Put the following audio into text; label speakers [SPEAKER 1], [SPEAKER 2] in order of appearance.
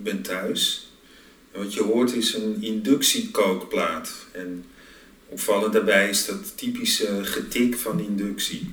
[SPEAKER 1] Ik ben thuis. En wat je hoort is een inductiekookplaat. En opvallend daarbij is dat typische getik van inductie.